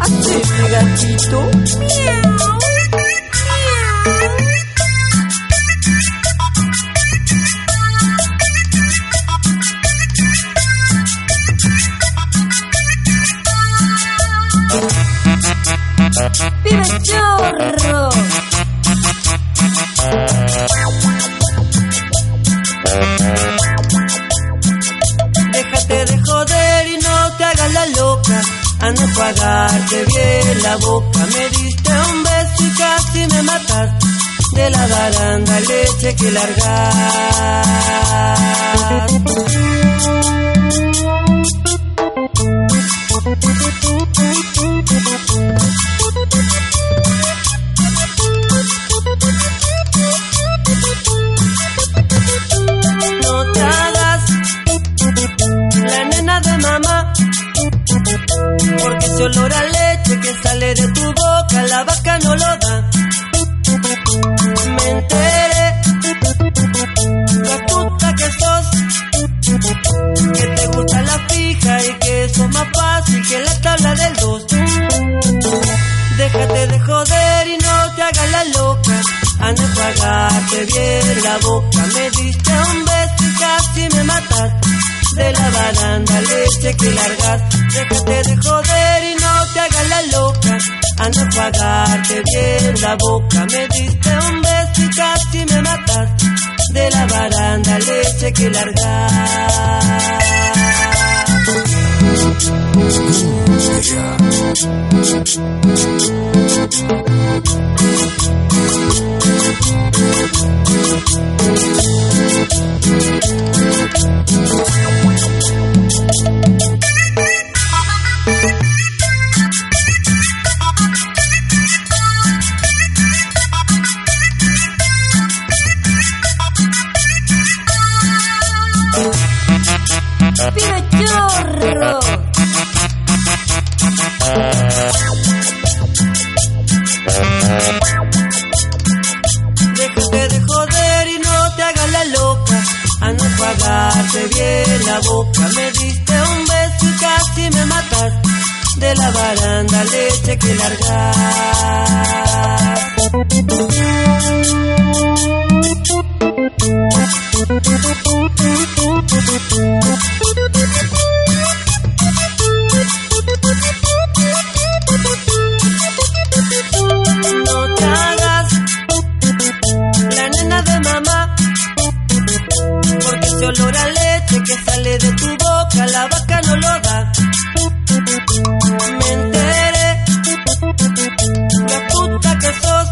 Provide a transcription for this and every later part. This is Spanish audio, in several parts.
Hazme gatito. Miau. Baranda leche que largas. Pagarte bien la boca. Me diste un beso y casi me matas. De la baranda leche que largas. Déjate de joder y no te hagas la loca. A no pagarte bien la boca. Me diste un beso y casi me matas. De la baranda leche que largas. ¡Vive chorro! Boca. Me diste un beso y casi me matas. De la baranda leche que largas. No la nena de mamá, porque ese olor a leche de tu boca la vaca no lo da. Me enteré, la puta que sos,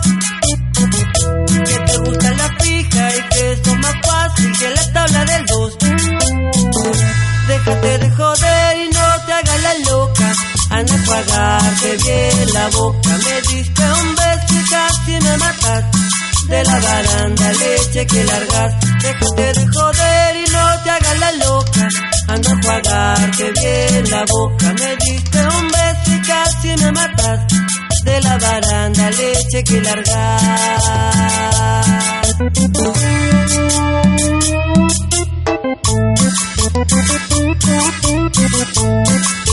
que te gusta la fija y que es más fácil que la tabla del dos. Déjate de joder y no te hagas la loca. A no pagarte bien la boca. Me diste un beso y casi me matas. De la baranda leche que largas. Déjate de joder la loca. A no pagarte bien la boca. Me diste un beso y casi me matas. De la baranda leche que Sus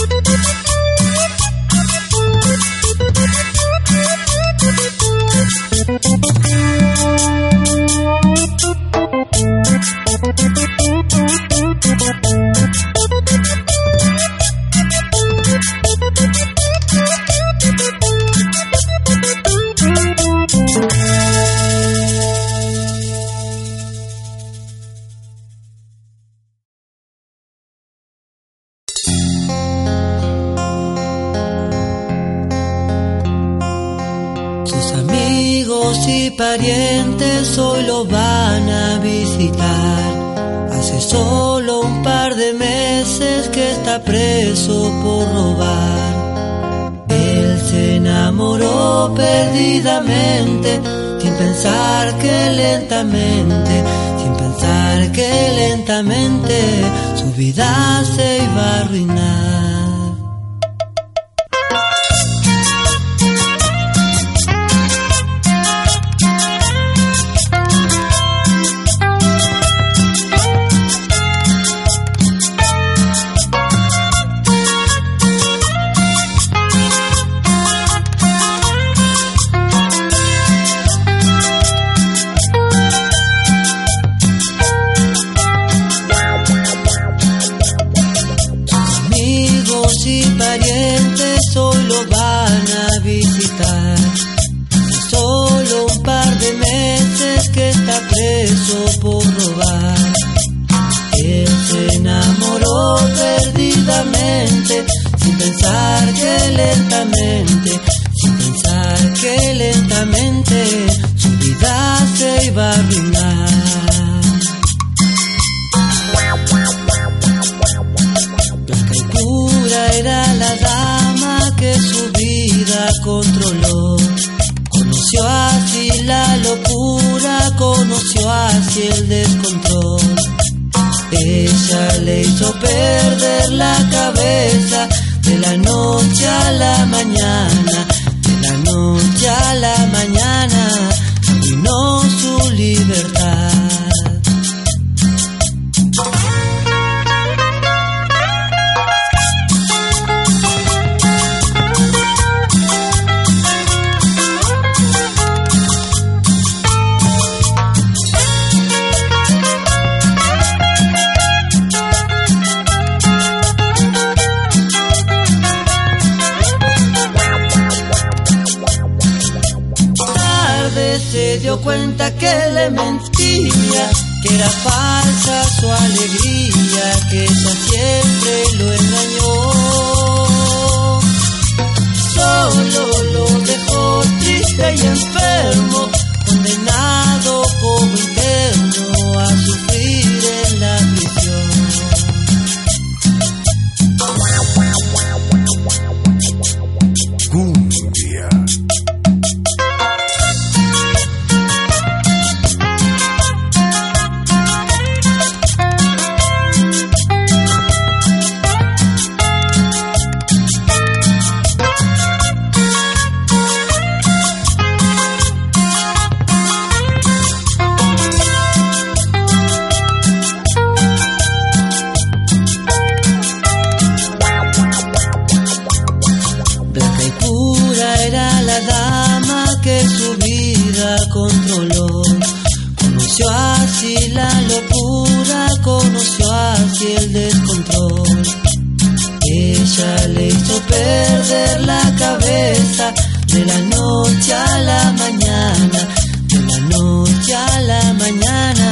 preso por robar. Él se enamoró perdidamente, sin pensar que lentamente, sin pensar que lentamente su vida se iba a arruinar. Lentamente, sin pensar que lentamente su vida se iba a arruinar. Pura era la dama que su vida controló. Conoció así la locura, conoció así el descontrol. Ella le hizo perder la cabeza de la noche a la mañana, Conoció así la locura, conoció así el descontrol. Ella le hizo perder la cabeza de la noche a la mañana, de la noche a la mañana.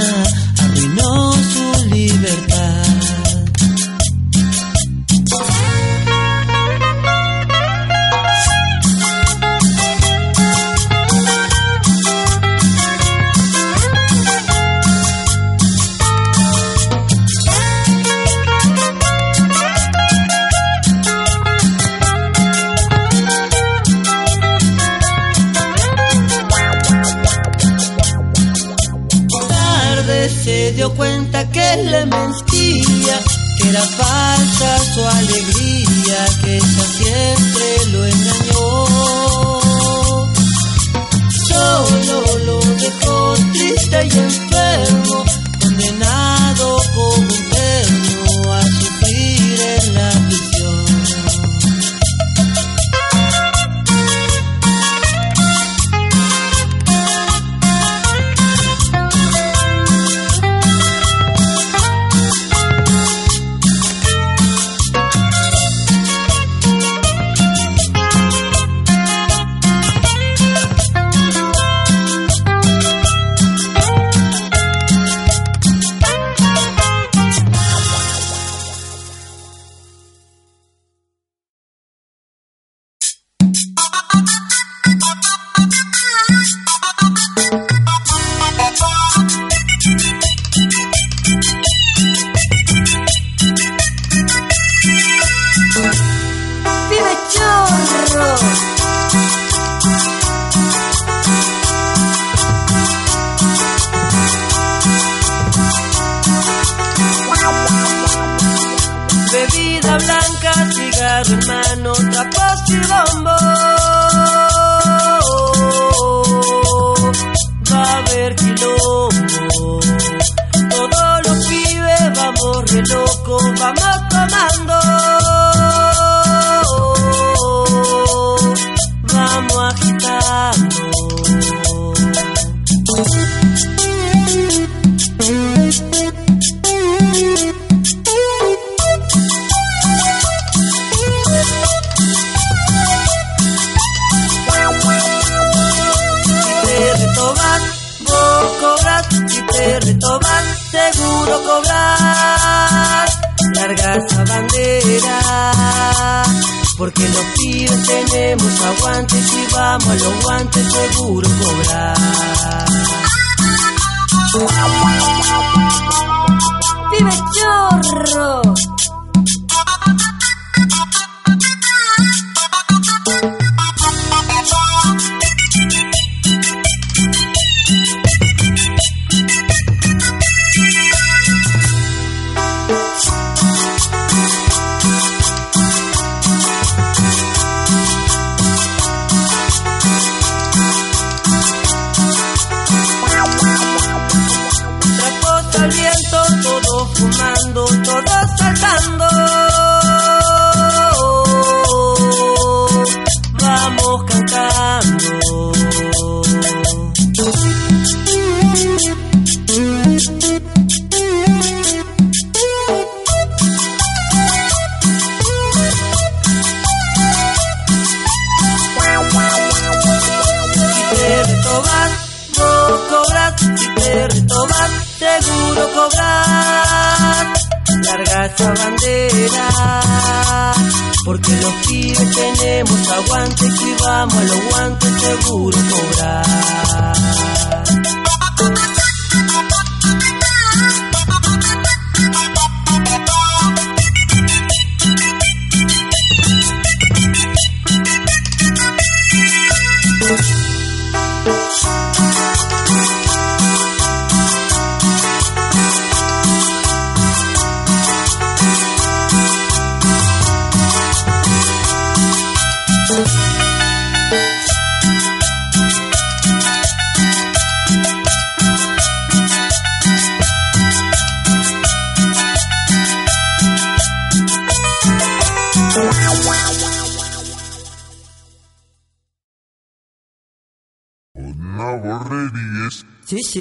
Sí, sí.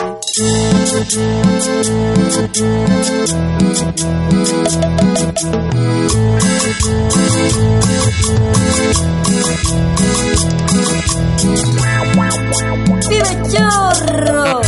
¡Vive chorro!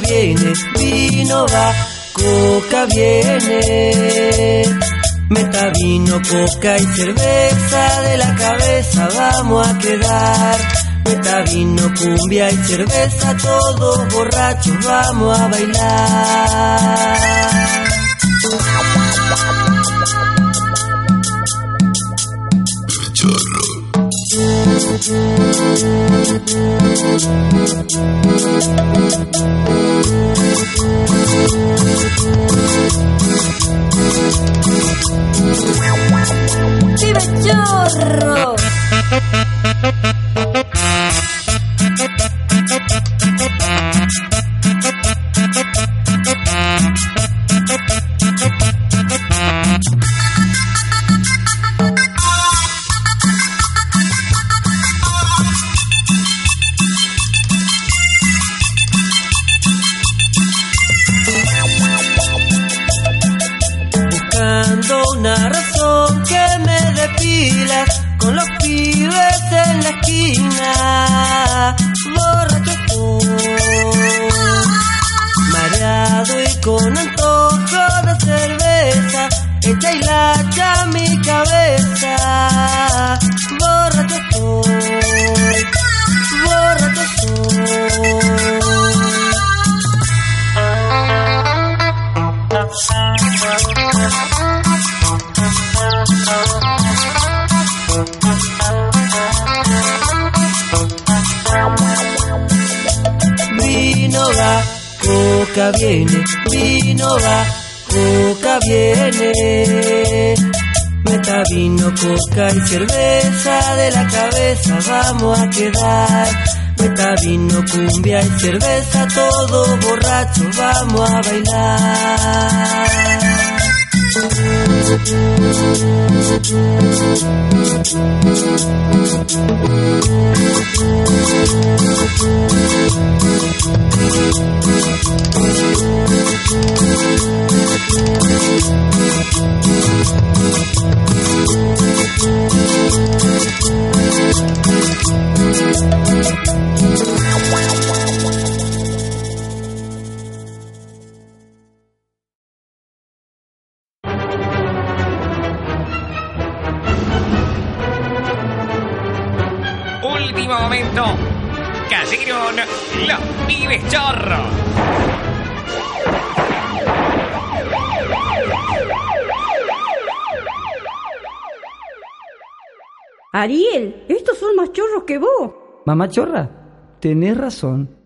Viene, vino va, coca viene. Meta vino, coca y cerveza, de la cabeza vamos a quedar. Meta vino, cumbia y cerveza, todos borrachos vamos a bailar. ¡Vive chorro! Vino va, coca viene, vino va, coca viene. Meta vino, coca y cerveza de la cabeza vamos a quedar. Meta vino, cumbia y cerveza, todo borracho vamos a bailar. Último momento. Cayeron los pibes chorros. Ariel, estos son más chorros que vos. Mamá chorra, tenés razón.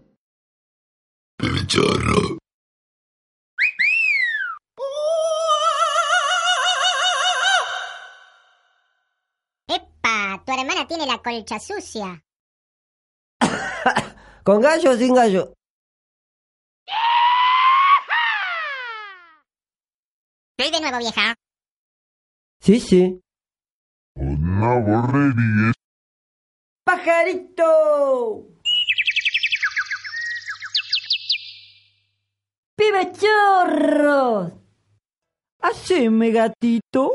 ¡Epa! Tu hermana tiene la colcha sucia. ¿Con gallo o sin gallo? Estoy de nuevo, vieja. Sí, sí. ¡Pajarito! ¡Pibe chorros! Haceme, gatito.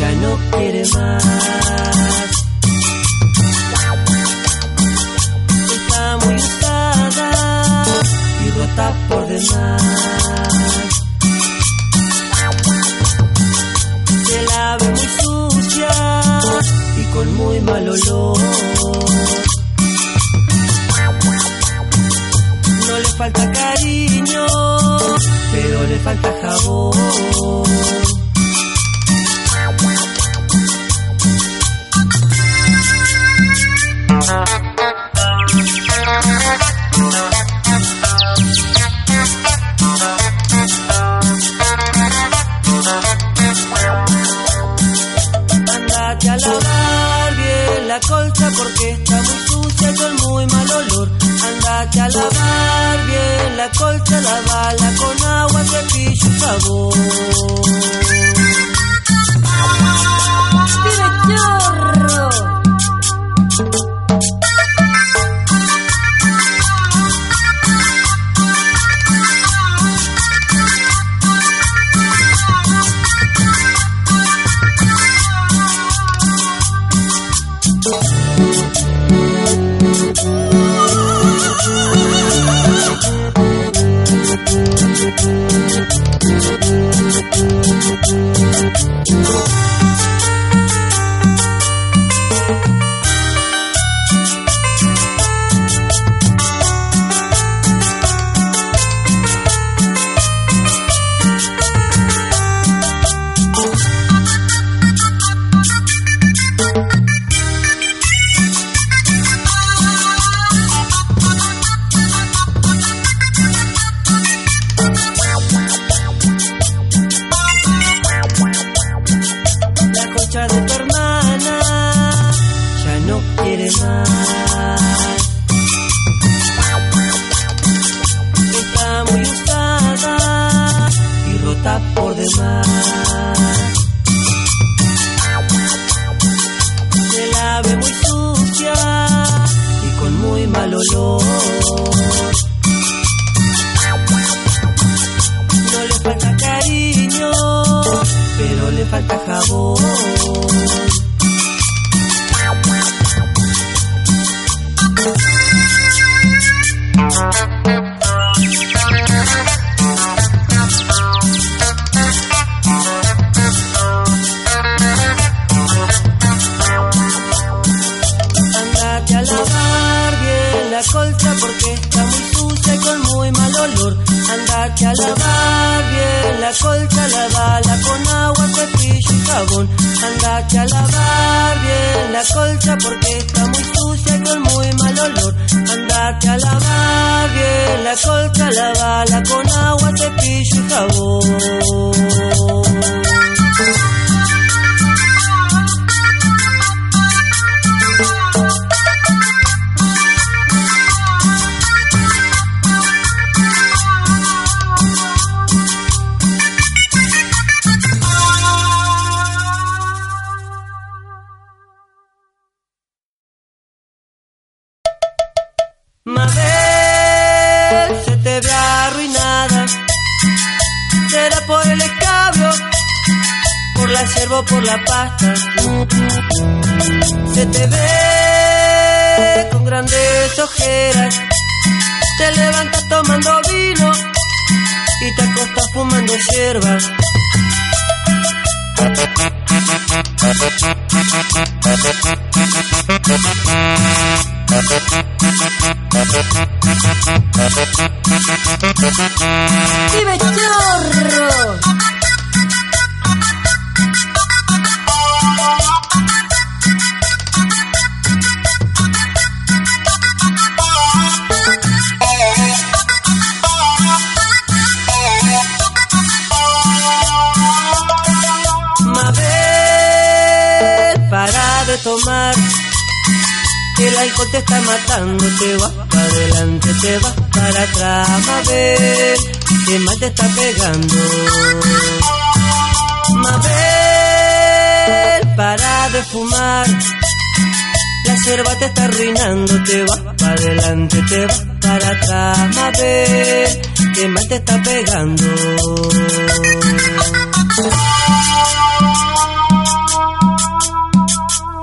Ya no quiere más. Está muy usada y rota por demás. Se la ve muy sucia y con muy mal olor. No le falta cariño, pero le falta jabón. Andate a Andate a lavar bien la colcha, lavala con agua, cepillo y jabón. La pasta. Se te ve con grandes ojeras. Te levantas tomando vino y te acostas fumando hierba. ¡Vive chorro! Tomar. El alcohol te está matando, te vas para adelante, te vas para atrás, Mabel, que más te está pegando. Mabel, para de fumar, la yerba te está arruinando, te vas para adelante, te vas para atrás, Mabel, que más te está pegando.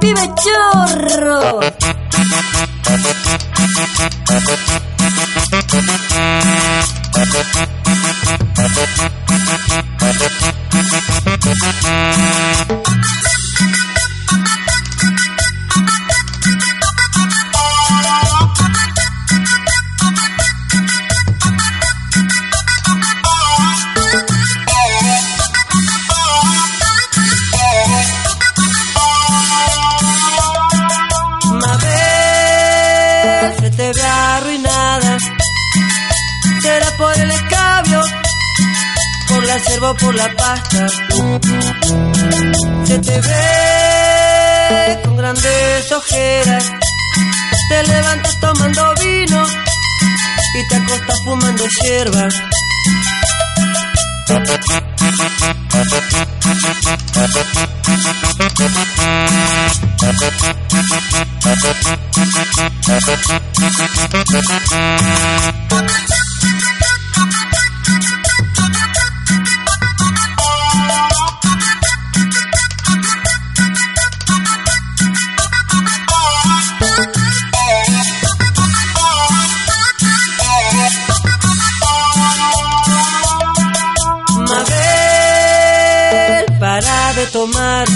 ¡Vive chorro! Por la yerba o por la pasta. Se te ve con grandes ojeras. Te levantas tomando vino y te acostas fumando hierba. Tomar.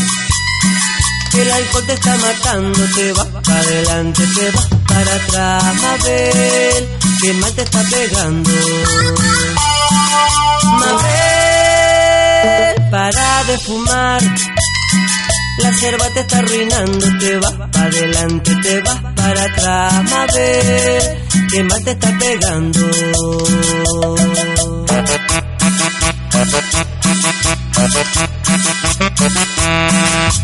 El alcohol te está matando, te vas para adelante, te vas para atrás, Mabel, que mal te está pegando. Mabel, para de fumar. La yerba te está arruinando, te vas para adelante, te vas para atrás, Mabel, que mal te está pegando. Ariel,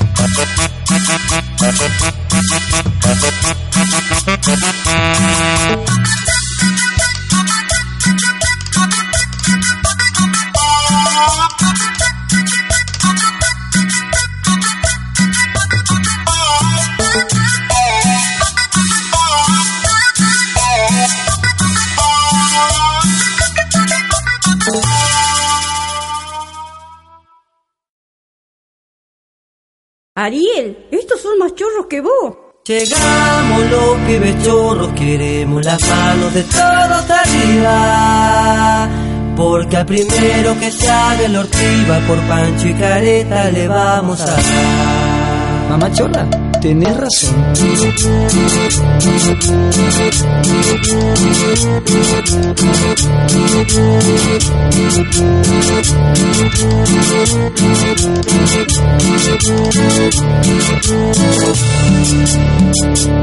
Llegamos los pibes chorros, queremos las manos de todos arriba. Porque al primero que haga el ortiva por Pancho y Careta le vamos a dar. Mamá Chola, tenés razón.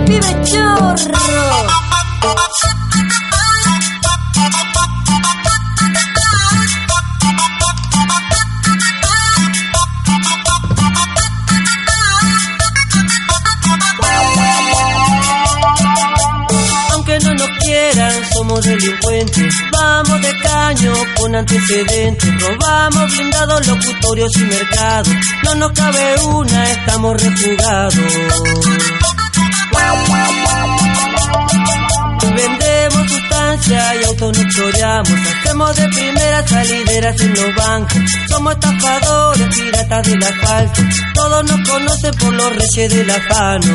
¡Vive chorro! Somos delincuentes. Vamos de caño con antecedentes. Robamos blindados, locutorios y mercados. No nos cabe una, estamos refugados. Vendemos sustancia y autos nos choreamos. Hacemos de primera salideras en los bancos. Somos estafadores, piratas del asfalto. Todos nos conocen por los reyes del afano.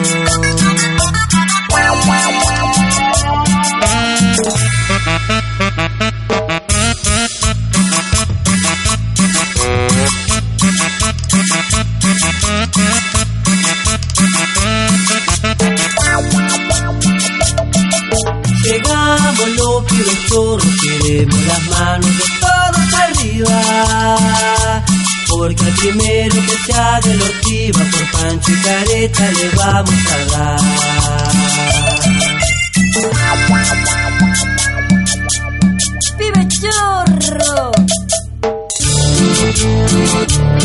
Llegamos los pibes chorros, queremos las manos de todos arriba. Porque al primero que se haga el ortiva por pancho y careta le vamos a dar.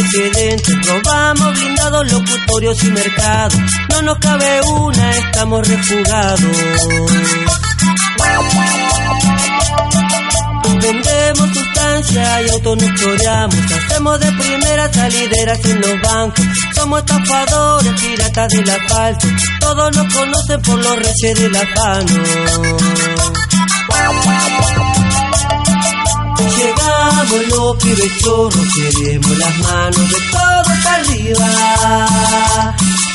con antecedentes. Robamos blindados, locutorios y mercados. No nos cabe una, estamos refugados. Vendemos sustancia y autos nos. Hacemos de primera salideras en los bancos. Somos estafadores, piratas del asfalto. Todos nos conocen por los reyes del afano. Llegamos los pibes chorros, queremos las manos de todos arriba.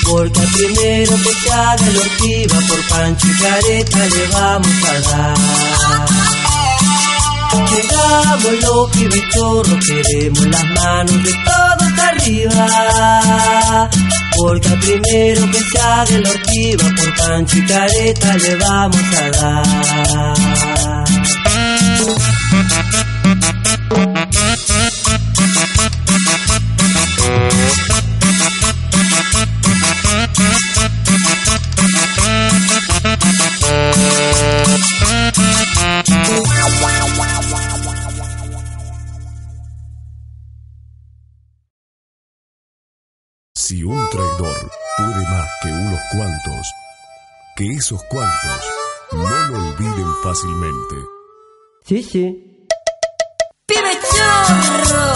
Porque al primero que se haga el ortiva por pancho y careta le vamos a dar. Llegamos los pibes chorros, queremos las manos de todos arriba. Porque al primero que se haga el ortiva por pancho y careta le vamos a dar. Que esos cuantos no lo olviden fácilmente. Sí, sí. ¡Vive chorro!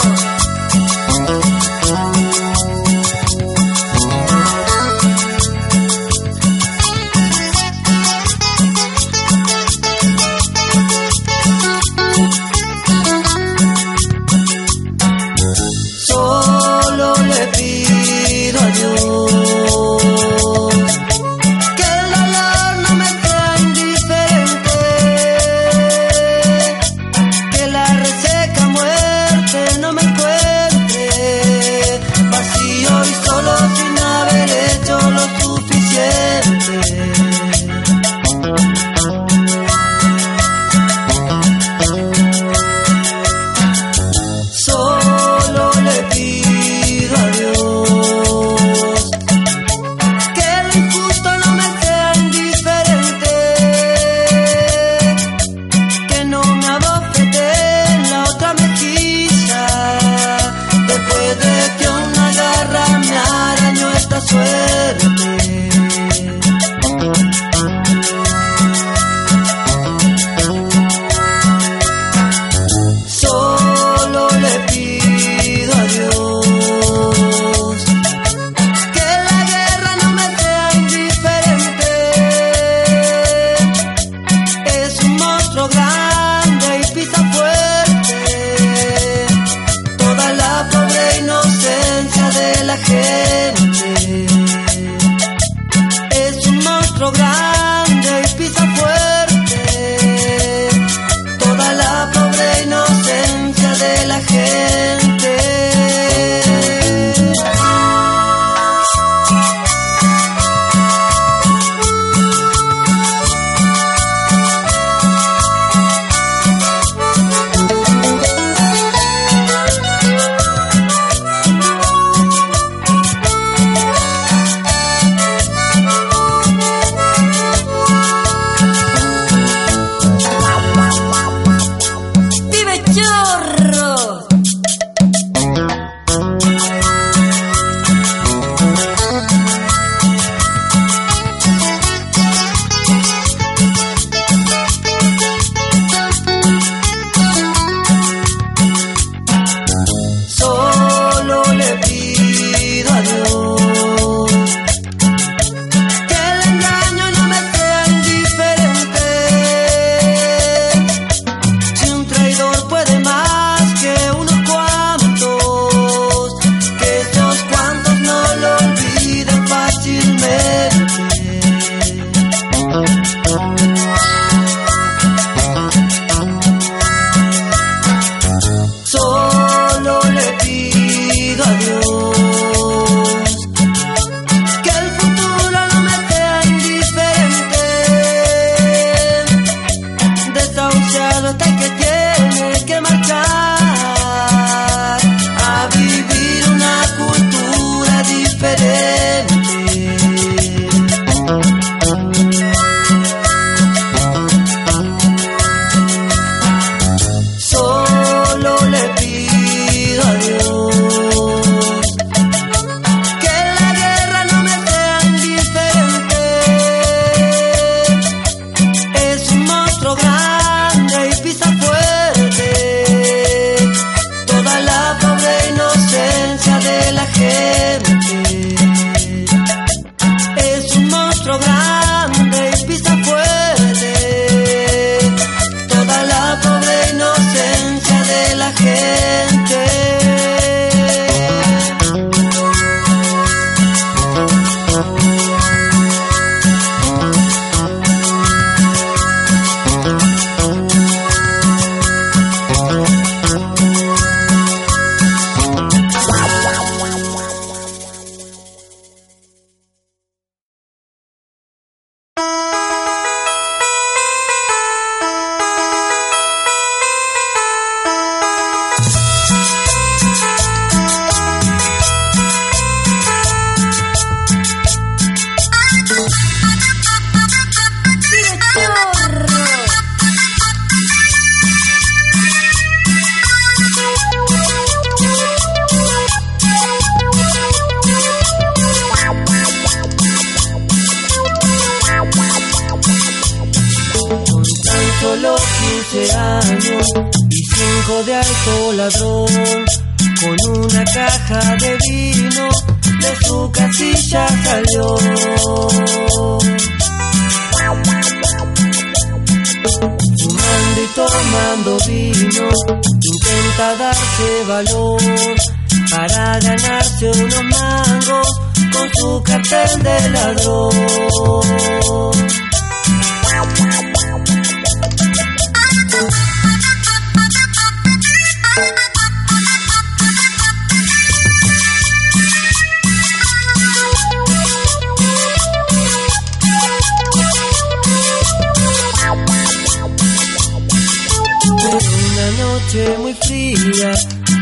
noche muy fría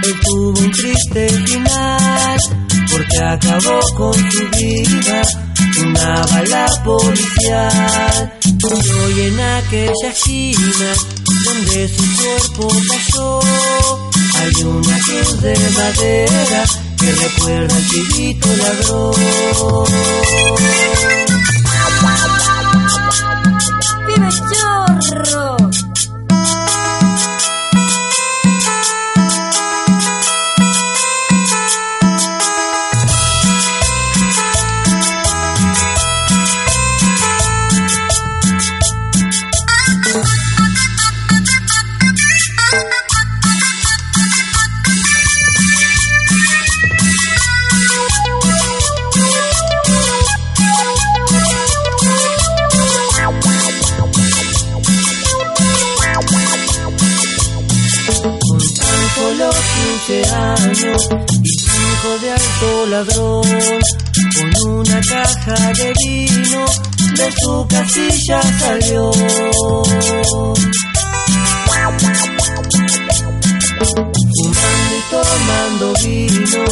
él tuvo un triste final porque acabó con su vida una bala policial. Hoy en aquella esquina donde su cuerpo pasó hay una cruz de madera que recuerda al chivito ladrón. Caja vino de su casilla salió. Fumando y tomando vino,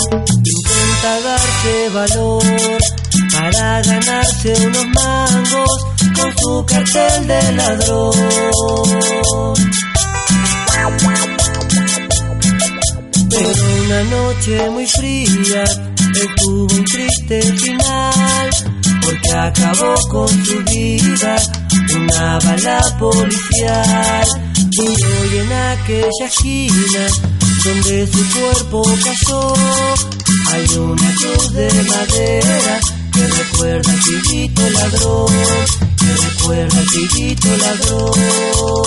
intenta darse valor para ganarse unos mangos con su cartel de ladrón. Pero una noche muy fría, tuvo un triste final, porque acabó con su vida una bala policial. Y en aquella esquina donde su cuerpo cayó, hay una cruz de madera que recuerda al pibito ladrón, que recuerda al pibito ladrón.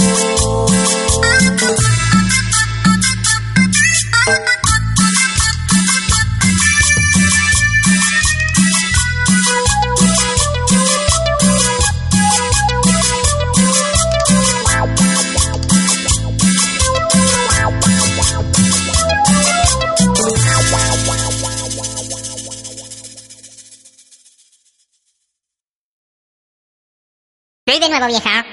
De nuevo, vieja.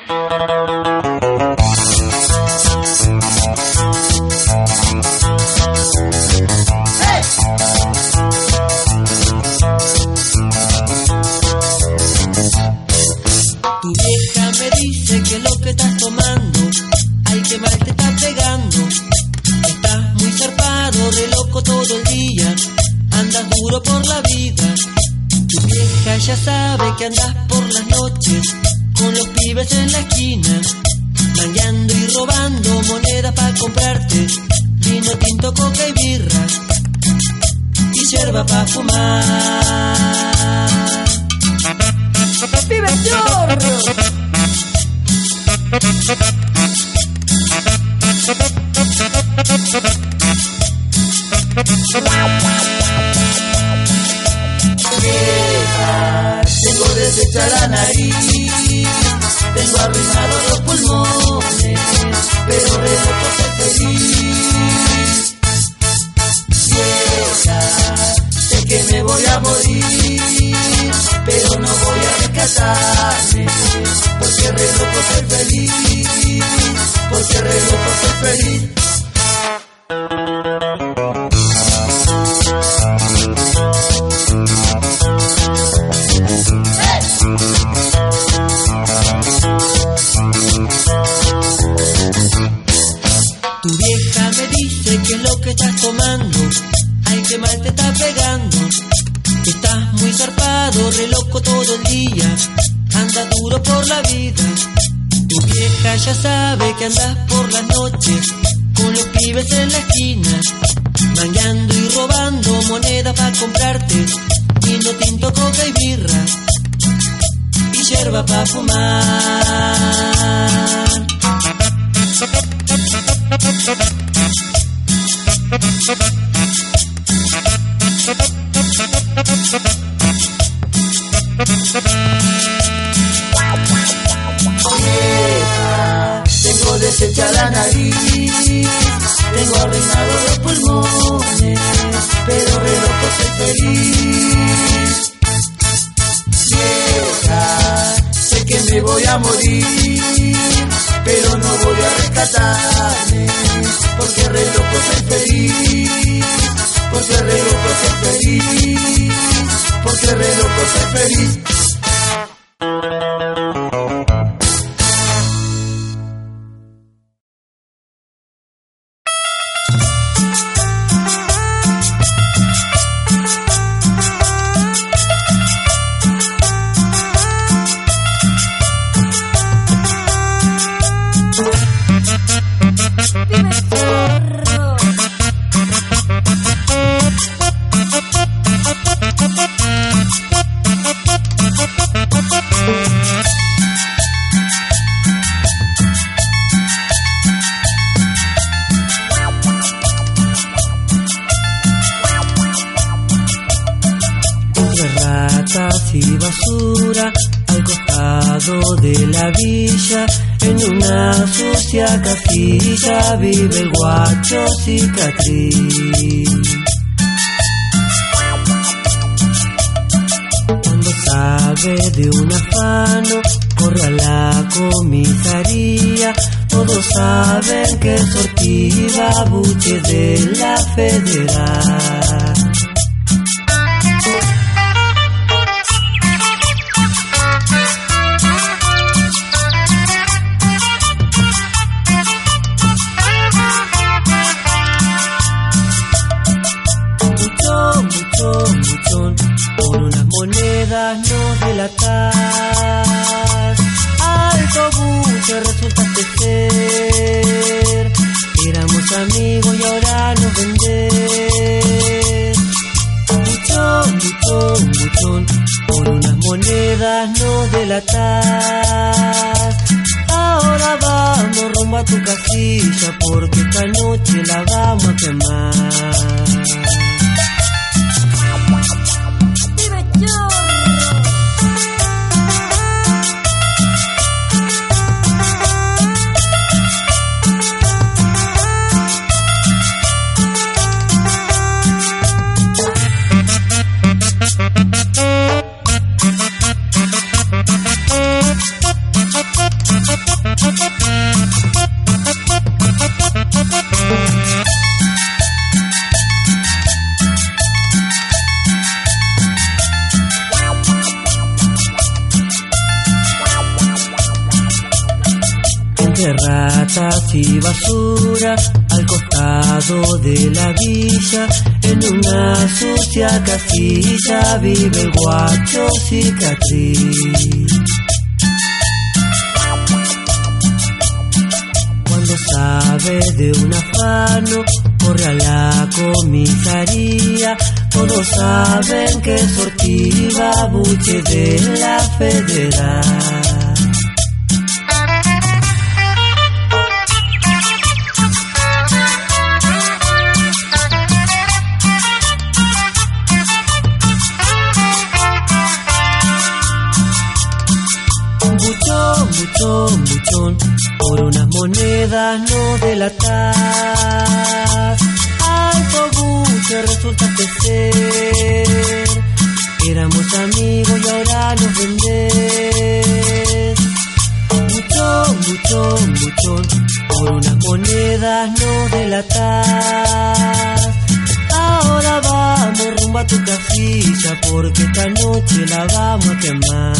Bye-bye. Tengo arruinados los pulmones, pero re loco soy feliz. Vieja, sé que me voy a morir, pero no voy a rescatarme, porque re loco soy feliz, porque re loco soy feliz, porque re loco soy feliz. federal. del guacho cicatriz. Cuando sabe de un afano, corre a la comisaría. Todos saben que sortiva buche de la federal. por unas monedas no delatar. Alto gusto resultaste ser. Éramos amigos y ahora nos vendés. Buchón, buchón, buchón, por unas monedas no delatar. Ahora vamos rumbo a tu casilla porque esta noche la vamos a quemar.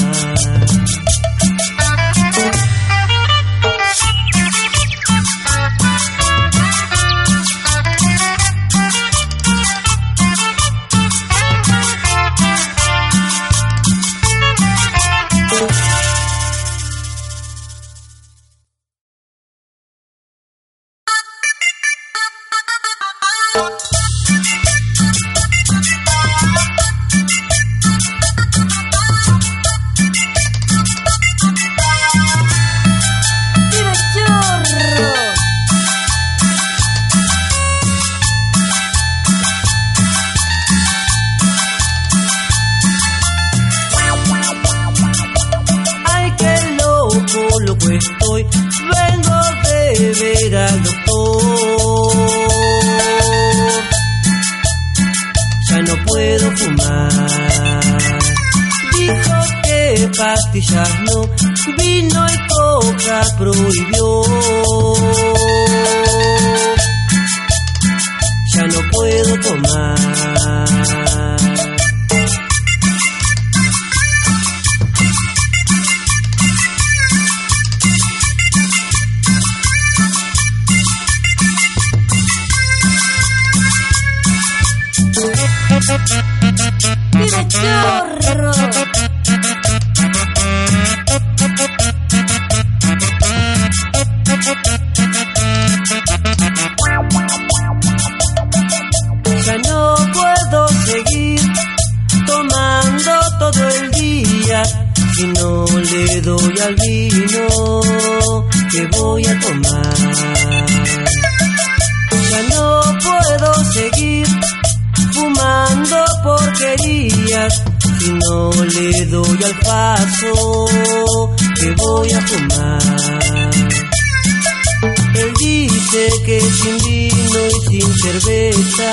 que sin vino y sin cerveza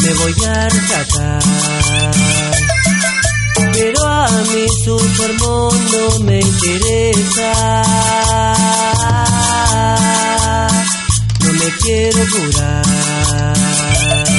me voy a rescatar. Pero a mí su sermón no me interesa. No me quiero curar.